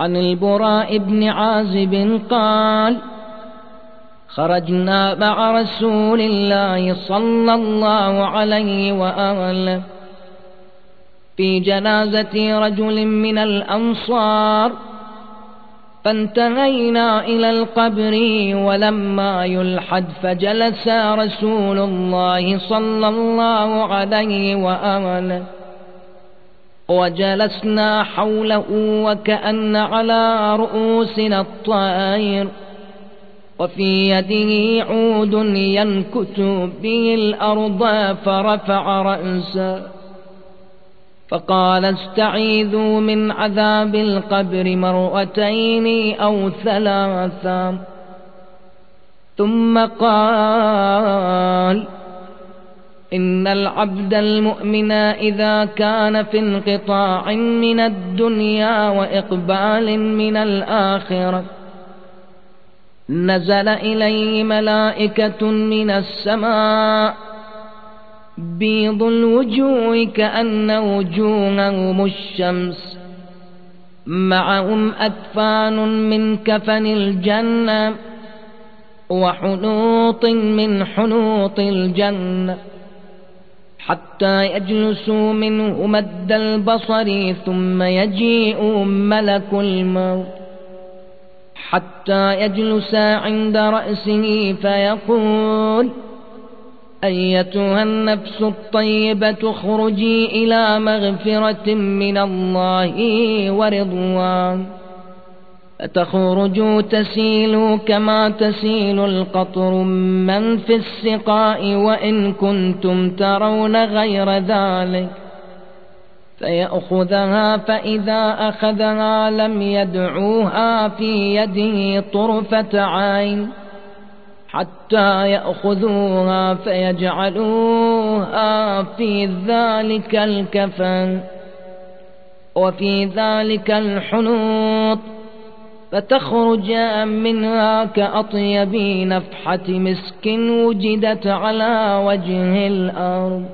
عن البراء بن عازب قال خرجنا مع رسول الله صلى الله عليه وآله في جنازة رجل من الأنصار فانتهينا إلى القبر ولما يلحد فجلس رسول الله صلى الله عليه وآله. وجلسنا حوله وكأن على رؤوسنا الطائر وفي يده عود ينكت به الأرض فرفع رأسه فقال استعيذوا من عذاب القبر مرتين أو ثلاثا ثم قال إن العبد المؤمن إذا كان في انقطاع من الدنيا وإقبال من الآخرة نزل إليه ملائكة من السماء بيض الوجوه كأن وجوههم الشمس معهم أكفان من كفن الجنة وحنوط من حنوط الجنة حتى يجلسوا منه مد البصر ثم يجيء ملك الموت. حتى يجلس عند رأسه فيقول أيتها النفس الطيبة اخرجي إلى مغفرة من الله ورضوان. فتخرج تسيل كما تسيل القطر من في السقاء وإن كنتم ترون غير ذلك فيأخذها فإذا أخذها لم يدعوها في يده طرفة عين حتى يأخذوها فيجعلوها في ذلك الكفن وفي ذلك الحنوط فتخرج منها كأطيب نفحة مسك وجدت على وجه الأرض.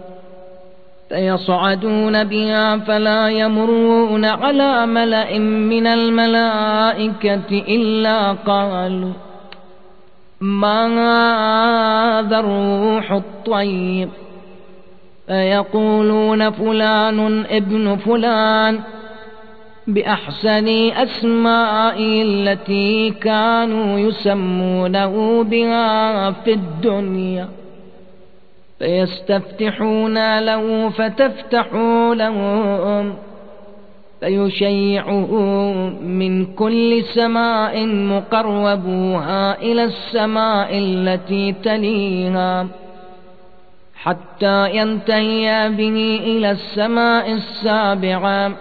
فيصعدون بها فلا يمرون على ملأ من الملائكة إلا قالوا ما هذا الروح الطيب؟ فيقولون فلان ابن فلان بأحسن أسماء التي كانوا يسمونه بها في الدنيا. فيستفتحون له فتفتحوا لهم فيشيعه من كل سماء مقربوها إلى السماء التي تليها حتى ينتهي به إلى السماء السابعة.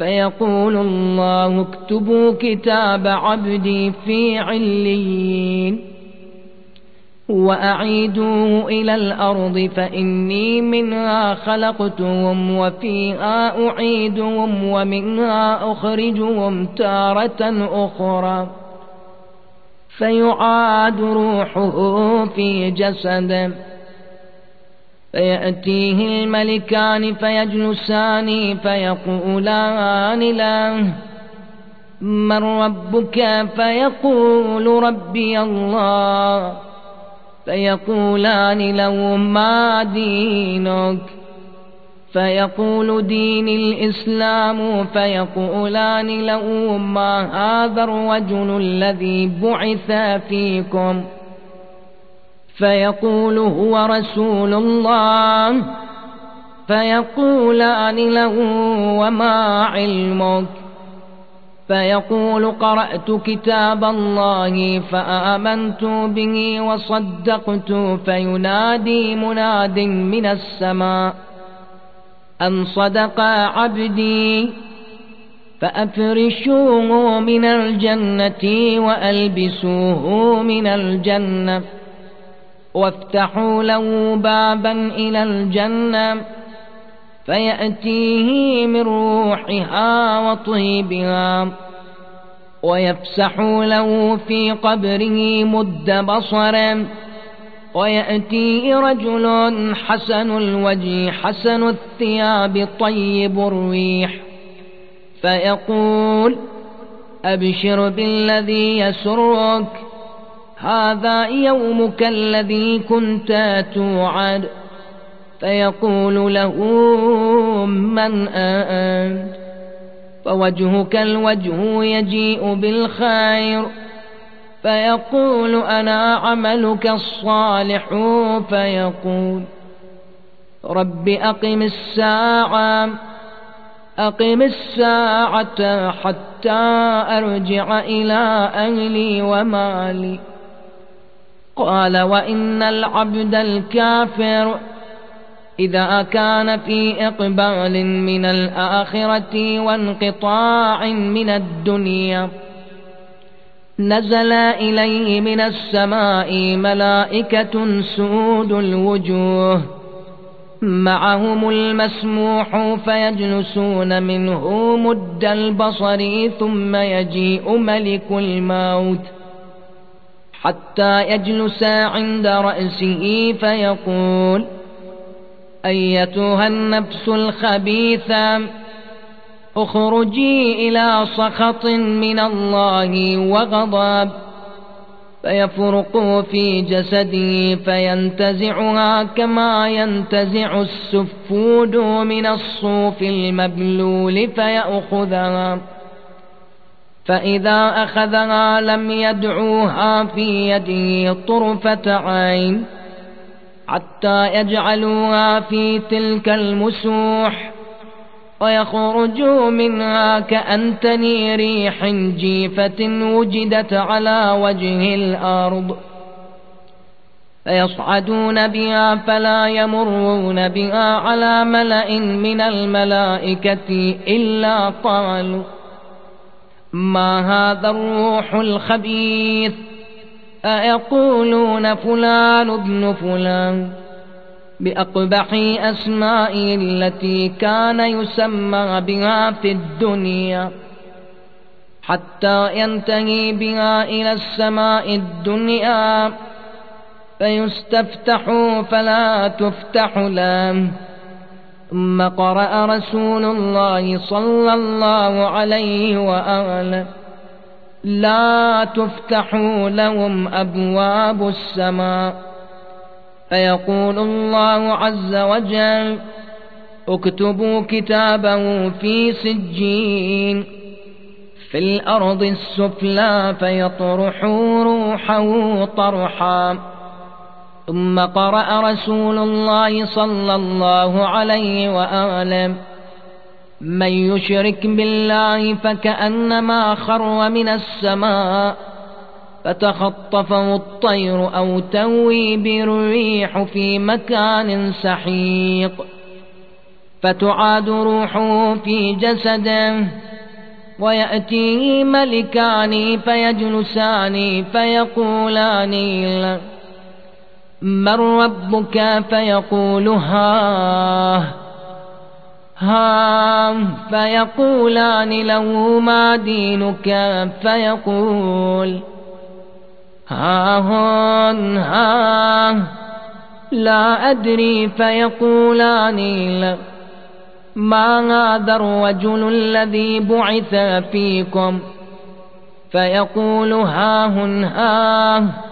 فيقول الله اكتبوا كتاب عبدي في عليين وأعيدوه إلى الأرض فإني منها خلقتهم وفيها أعيدهم ومنها أخرجهم تارة أخرى فيعاد روحه في جسده فيأتيه الملكان فيجلسان فيقولان له من ربك؟ فيقول ربي الله. فيقولان له ما دينك؟ فيقول دين الإسلام. فيقولان له ما هذا الرجل الذي بعث فيكم؟ فيقول هو رسول الله. فيقولان له وما علمك. فيقول قرأت كتاب الله فآمنت به وصدقت فينادي مناد من السماء أن صدق عبدي فأفرشوه من الجنة وألبسوه من الجنة. وافتحوا له بابا إلى الجنة فيأتيه من روحها وطيبها ويفسح له في قبره مد بصرا ويأتي رجل حسن الوجه حسن الثياب طيب الريح فيقول أبشر بالذي يسرك هذا يومك الذي كنت توعد. فيقول له من أنت؟ فوجهك الوجه يجيء بالخير. فيقول أنا عملك الصالح؟ فيقول رب أقم الساعة أقم الساعة حتى أرجع إلى أهلي ومالي. قال وإن العبد الكافر إذا كان في إقبال من الآخرة وانقطاع من الدنيا نزل إليه من السماء ملائكة سود الوجوه معهم المسموح فيجلسون منه مد البصر ثم يجيء ملك الموت حتى يجلس عند رأسه فيقول أيتها النفس الخبيثة اخرجي إلى سخط من الله وغضب. فيفرق في جسدي فينتزعها كما ينتزع السفود من الصوف المبلول فيأخذها. فإذا أخذها لم يدعوها في يده طرفة عين حتى يجعلوها في تلك المسوح ويخرجوا منها كأنتني ريح جيفة وجدت على وجه الأرض فيصعدون بها فلا يمرون بها على ملأ من الملائكة إلا قالوا ما هذا الروح الخبيث؟ أيقولون فلان ابن فلان. بأقبح أسمائه التي كان يسمى بها في الدنيا. حتى ينتهي بها إلى السماء الدنيا. فيستفتح فلا تفتح له. ثم قرأ رسول الله صلى الله عليه وآله لا تفتح لهم أبواب السماء. فيقول الله عز وجل اكتبوا كتابه في سجين في الأرض السفلى فيطرحوا روحه طرحا. ثم قرأ رسول الله صلى الله عليه وآله من يشرك بالله فكأنما خر من السماء فتخطفه الطير أو توي بالريح في مكان سحيق فتعاد روحه في جسده ويأتيه ملكان فيجلسان فيقولان له من ربك فيقول ها ها فيقولان له ما دينك فيقول ها هون ها لا أدري فيقولان لا ما هذا الرجل الذي بعث فيكم؟ فيقول ها هن ها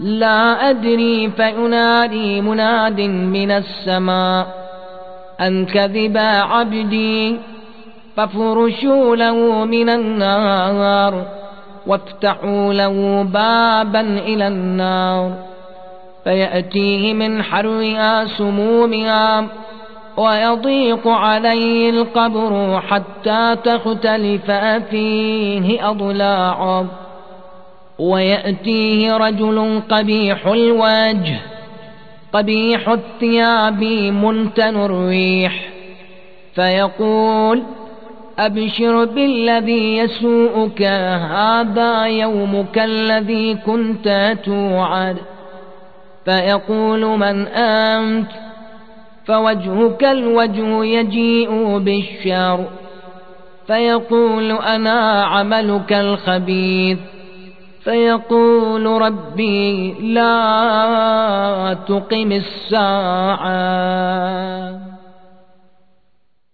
لا أدري فينادي مناد من السماء. أن كذب عبدي ففرشوا له من النار وافتحوا له بابا إلى النار. فيأتيه من حرها سمومها ويضيق عليه القبر حتى تختلف فيه أضلاعه. ويأتيه رجل قبيح الوجه قبيح الثياب منتن الريح فيقول أبشر بالذي يسوءك هذا يومك الذي كنت توعد. فيقول من أنت؟ فوجهك الوجه يجيء بالشر. فيقول أنا عملك الخبيث. فيقول ربي لا تقم الساعة.